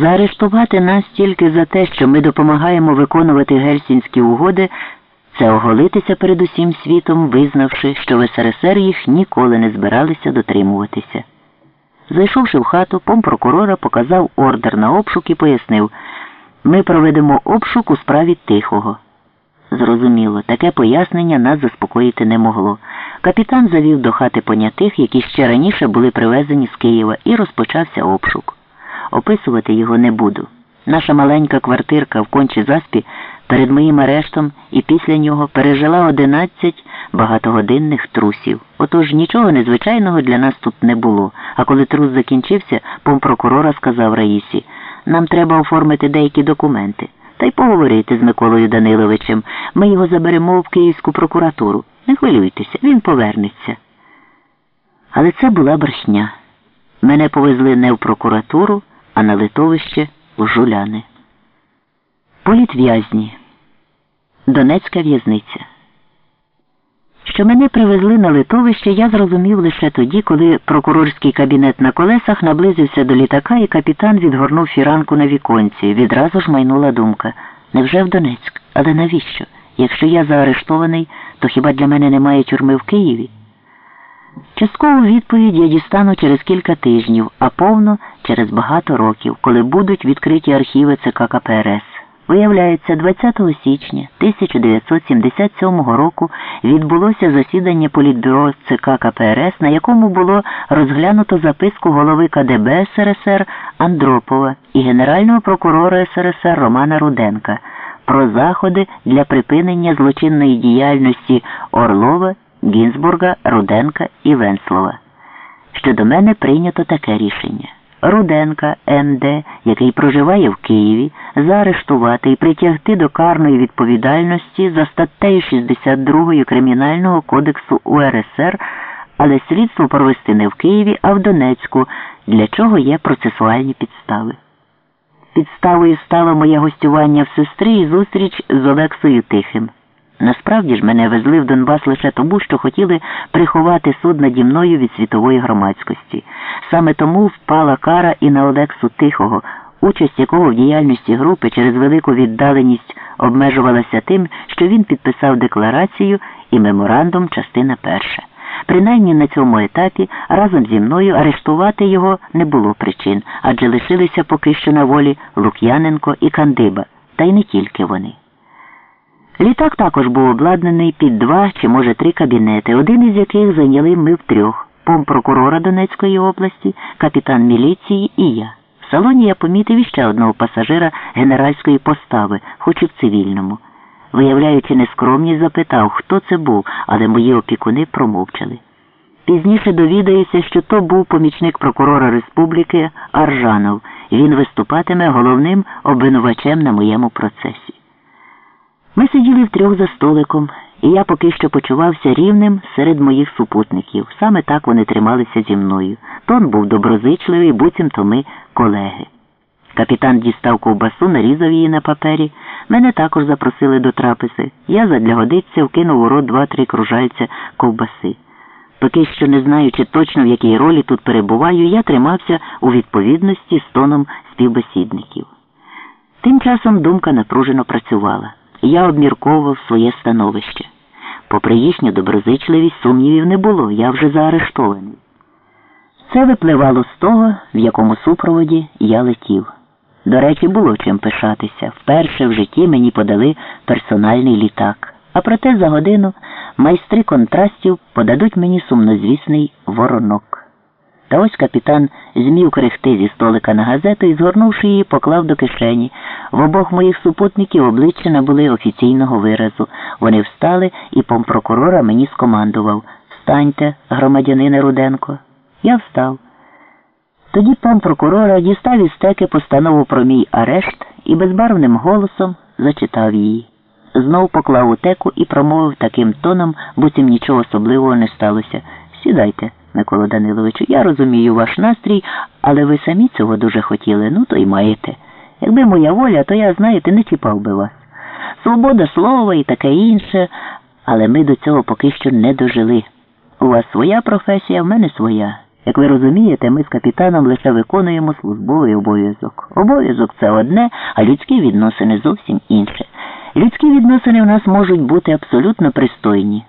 Заарештувати нас тільки за те, що ми допомагаємо виконувати гельсінські угоди, це оголитися перед усім світом, визнавши, що в СРСР їх ніколи не збиралися дотримуватися. Зайшовши в хату, помпрокурора показав ордер на обшук і пояснив, ми проведемо обшук у справі тихого. Зрозуміло, таке пояснення нас заспокоїти не могло. Капітан завів до хати понятих, які ще раніше були привезені з Києва, і розпочався обшук. Описувати його не буду. Наша маленька квартирка в кончі заспі перед моїм арештом і після нього пережила 11 багатогодинних трусів. Отож нічого незвичайного для нас тут не було. А коли трус закінчився, помпрокурора сказав Раїсі, нам треба оформити деякі документи. Та й поговорити з Миколою Даниловичем. Ми його заберемо в Київську прокуратуру. Не хвилюйтеся, він повернеться. Але це була брехня. Мене повезли не в прокуратуру, а на литовище жуляни. Політв'язні. Донецька в'язниця. Що мене привезли на литовище, я зрозумів лише тоді, коли прокурорський кабінет на колесах наблизився до літака, і капітан відгорнув фіранку на віконці. Відразу ж майнула думка. Невже в Донецьк? Але навіщо? Якщо я заарештований, то хіба для мене немає тюрми в Києві? Часткову відповідь я дістану через кілька тижнів, а повно через багато років, коли будуть відкриті архіви ЦК КПРС. Виявляється, 20 січня 1977 року відбулося засідання Політбюро ЦК КПРС, на якому було розглянуто записку голови КДБ СРСР Андропова і Генерального прокурора СРСР Романа Руденка про заходи для припинення злочинної діяльності Орлова, Гінзбурга, Руденка і Венслова. Щодо мене прийнято таке рішення. Руденка МД, який проживає в Києві, заарештувати і притягти до карної відповідальності за статтею 62 Кримінального кодексу УРСР, але слідство провести не в Києві, а в Донецьку, для чого є процесуальні підстави. Підставою стало моє гостювання в сестри і зустріч з Олексою Тихим. Насправді ж мене везли в Донбас лише тому, що хотіли приховати суд наді мною від світової громадськості. Саме тому впала кара і на Олексу Тихого, участь якого в діяльності групи через велику віддаленість обмежувалася тим, що він підписав декларацію і меморандум частина перша. Принаймні на цьому етапі разом зі мною арештувати його не було причин, адже лишилися поки що на волі Лук'яненко і Кандиба, та й не тільки вони. Літак також був обладнаний під два чи, може, три кабінети, один із яких зайняли ми втрьох помпрокурора Донецької області, капітан міліції і я. В салоні я помітив іще одного пасажира генеральської постави, хоч і в цивільному. Виявляючи нескромність, запитав, хто це був, але мої опікуни промовчали. Пізніше довідаюся, що то був помічник прокурора республіки Аржанов. Він виступатиме головним обвинувачем на моєму процесі. Ми сиділи втрьох за столиком, і я поки що почувався рівним серед моїх супутників. Саме так вони трималися зі мною. Тон був доброзичливий, буцімто ми колеги. Капітан дістав ковбасу, нарізав її на папері. Мене також запросили до трапези. Я задля годиться вкинув у рот два-три кружальця ковбаси. Поки що, не знаючи точно, в якій ролі тут перебуваю, я тримався у відповідності з тоном співбесідників. Тим часом думка напружено працювала. Я обмірковував своє становище. Попри їхню доброзичливість, сумнівів не було, я вже заарештований. Це випливало з того, в якому супроводі я летів. До речі, було чим пишатися. Вперше в житті мені подали персональний літак. А проте за годину майстри контрастів подадуть мені сумнозвісний воронок. Та ось капітан змів крихти зі столика на газету і, згорнувши її, поклав до кишені. В обох моїх супутників обличчя набули офіційного виразу. Вони встали, і помпрокурора мені скомандував Встаньте, громадянине Руденко. Я встав. Тоді пан прокурора дістав із стеки постанову про мій арешт і безбарвним голосом зачитав її. Знов поклав у теку і промовив таким тоном, буцім нічого особливого не сталося. Сідайте, Микола Даниловичу, я розумію ваш настрій, але ви самі цього дуже хотіли, ну то й маєте. Якби моя воля, то я, знаєте, не чіпав би вас. Свобода слова і таке інше, але ми до цього поки що не дожили. У вас своя професія, в мене своя. Як ви розумієте, ми з капітаном лише виконуємо службовий обов'язок. Обов'язок це одне, а людські відносини зовсім інше. Людські відносини в нас можуть бути абсолютно пристойні.